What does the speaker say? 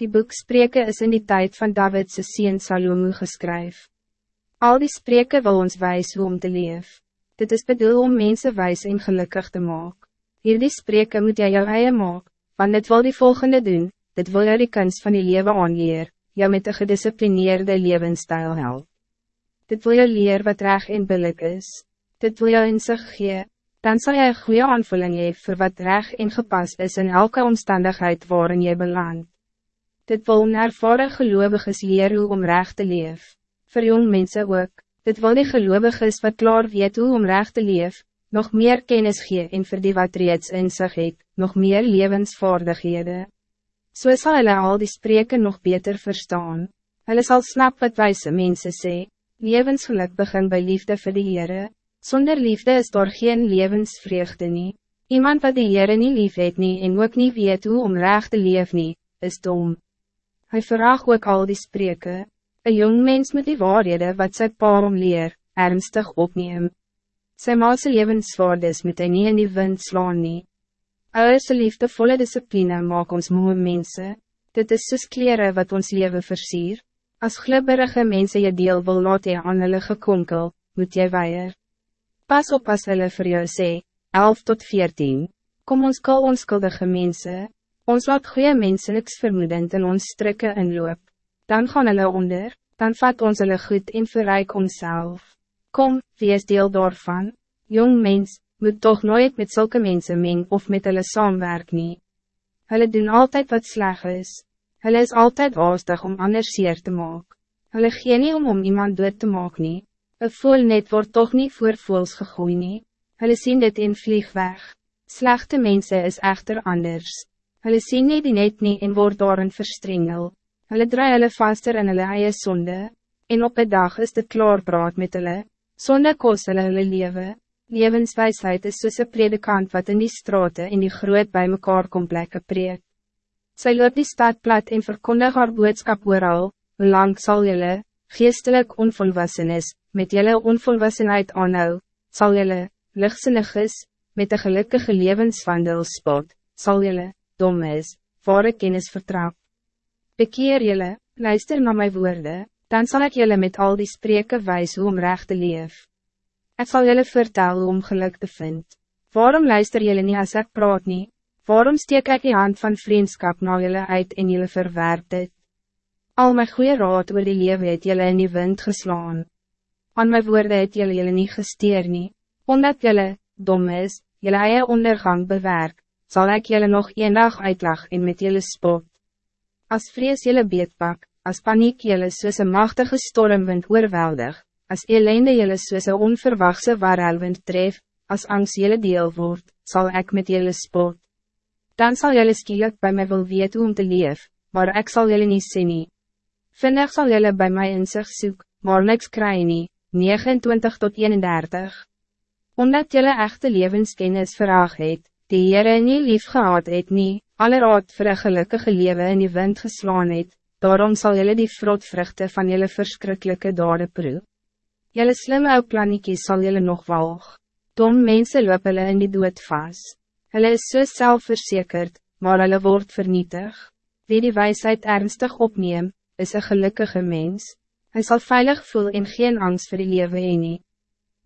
Die boek Spreke is in die tijd van Davidse sien Salomo geskryf. Al die spreke wil ons wijs hoe om te leef. Dit is bedoel om mensen wijs en gelukkig te maken. Hier die spreke moet jy jou eie maak, want dit wil die volgende doen, dit wil jou die kunst van die leven aanleer, jou met een gedisciplineerde levensstijl help. Dit wil jou leer wat reg en billik is. Dit wil jou in zich gee, dan zal jy een goede aanvulling hee voor wat reg en gepast is in elke omstandigheid waarin jy belandt. Dit wil ervaren geloviges leer hoe om recht te leef. Voor jong mensen ook, dit wil die geloviges wat klaar weet hoe om recht te leef, nog meer kennis gee en vir die wat reeds in sig het, nog meer levensvaardighede. So sal hulle al die spreken nog beter verstaan. Hulle sal snap wat wijze mensen sê, levensgeluk begin bij liefde vir die Heere. Zonder liefde is daar geen levensvreugde nie. Iemand wat die Heere nie lief het nie en ook nie weet hoe om recht te leef nie, is dom. Hij vraagt ook al die spreken. Een jong mens met die waarhede wat sy pa om leer, ernstig opneem. Sy maase levenswaardes moet hy nie in die wind slaan nie. Ouwerse liefdevolle discipline maak ons moe mense. Dit is soos kleren wat ons leven versier. As glibberige mense je deel wil laat jy aan hulle gekonkel, moet jy weier. Pas op as hulle vir jou sê, 11 tot 14. Kom ons kal onskuldige mense. Ons laat goede mensen niks vermoedend in ons strikken inloop. Dan gaan hulle onder, dan vat ons hulle goed en verrijk onszelf. Kom, wees deel daarvan. Jong mens, moet toch nooit met zulke mensen meng of met hulle saamwerk nie. Hulle doen altijd wat sleg is. Hulle is altijd haastig om anders zeer te maken. Hulle gee nie om om iemand dood te maak nie. Een voel net wordt toch niet voor voels gegooi nie. Hulle sien dit in vlieg weg. Slechte mensen is echter anders. Hulle sien nie die net nie en word daarin verstrengel. Hulle draai hulle vaster in hulle eie sonde, en op een dag is dit klaarpraat met hulle. Sonde kost hulle hulle lewe. Levenswijsheid is soos een predikant wat in die straten in die groot bij mekaar komplekke preek. Sy loop die stad plat en verkondig haar boodskap ooral, hoe lang sal julle, geestelijk onvolwassenis, met julle onvolwassenheid aanhou, sal julle, lichtsinnig is, met een gelukkige levenswandel spot, sal julle, dom is, ware kennis vertrap. Bekeer jullie, luister naar mijn woorden, dan zal ik jullie met al die spreken wijzen hoe om recht te leef. Ik zal jullie vertellen hoe om geluk te vinden. Waarom luister jullie niet als ik praat niet? Waarom steek ik die hand van vriendschap naar jullie uit en jullie verwerpt het? Al mijn goede raad oor die lewe het jullie in die wind geslaan. Aan mijn woorden het jullie jullie niet gesteer nie, omdat jullie, dom is, jullie eie ondergang bewerk, zal ik jullie nog een dag uitlag en met jullie spot. Als vrees jullie beetpak, als paniek jullie soos een machtige stormwind oorweldig, als ellende jullie soos een onverwachte warelwind tref, als angst jullie deel wordt, zal ik met jullie spot. Dan zal jullie skielik bij mij wil weten om te leef, maar ik zal jullie niet zien. Nie. Vinnig zal jullie bij mij in zich zoek, maar niks krijgen nie, 29 tot 31. Omdat jullie echte levenskennis vraag het, die Heere nie lief gehad het nie, alleraad vir een gelukkige leven in die wind geslaan het, daarom zal jullie die vrotvruchte van jullie verschrikkelijke dade proe. Jullie slimme ou planiekies sal jullie nog walg. Dom mense loop hulle in die dood vast. Hulle is so selfverzekerd, maar hulle word vernietig. Wie die wijsheid ernstig opneem, is een gelukkige mens. Hij zal veilig voelen en geen angst voor die leven nie.